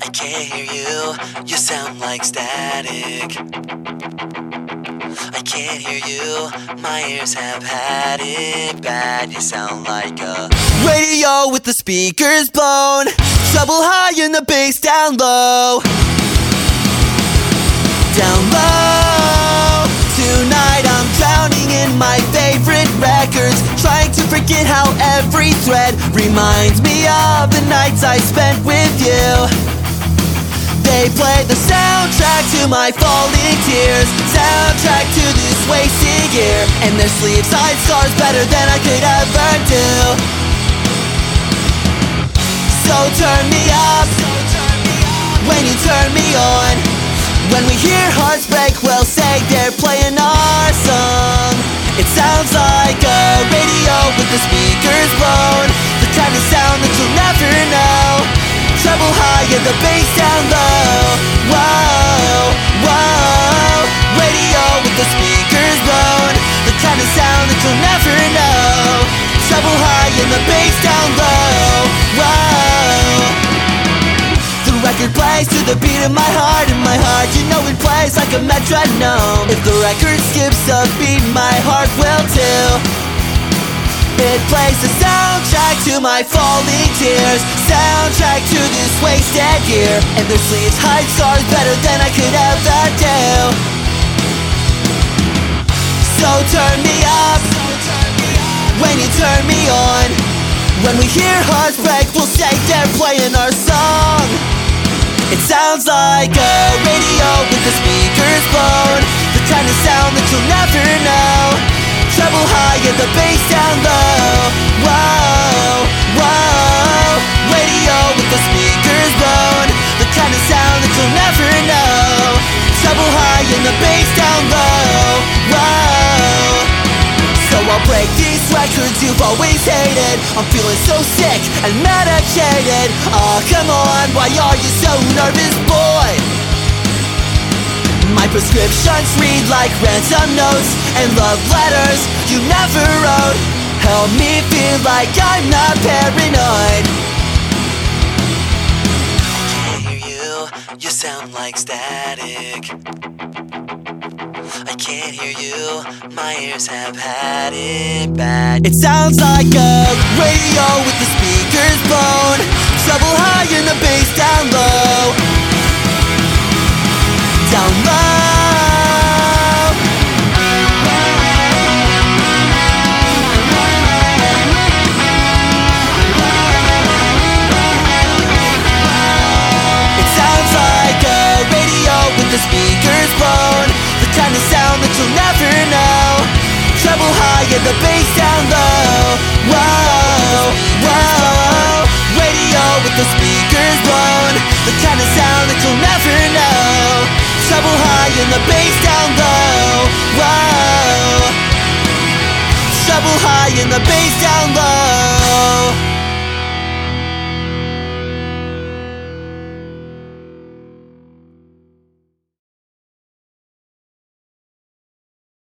I can't hear you, you sound like static. I can't hear you, my ears have had it bad. You sound like a radio with the speakers blown. Treble high and the bass down low. Down low. Tonight I'm drowning in my favorite records. Trying to forget how every thread reminds me of the nights I spent with you. They play the soundtrack to my falling tears. Soundtrack to this wasted year. And their sleeves hide scars better than I could ever do. So turn me up When you turn me on. When we hear hearts break We'll say they're playing our song. It sounds like a radio with the speakers blown the bass down low. Whoa, whoa. Radio with the speakers blown. The kind of sound that you'll never know. Treble high and the bass down low. Whoa. The record plays to the beat of my heart, and my heart, you know it plays like a metronome. If the record skips a beat, my heart will too. It plays the soundtrack to my falling tears. Soundtrack to this wasted year. And their sleeves hide scars better than I could ever do. So turn me up When you turn me on. When we hear hearts break We'll say they're playing our song. It sounds like a radio with the speakers blown The kind of sound that you'll never know. Treble high and the bass records you've always hated. I'm feeling so sick and medicated. Oh, come on, why are you so nervous, boy? My prescriptions read like ransom notes and love letters you never wrote. Help me feel like I'm not paranoid. I can't hear you, you sound like static. Can't hear you, my ears have had it bad. It sounds like a radio with the you'll never know. Treble high and the bass down low. Whoa, whoa. Radio with the speakers blown, the kind of sound that you'll never know treble high and the bass down low. Whoa. Treble high and the bass down low.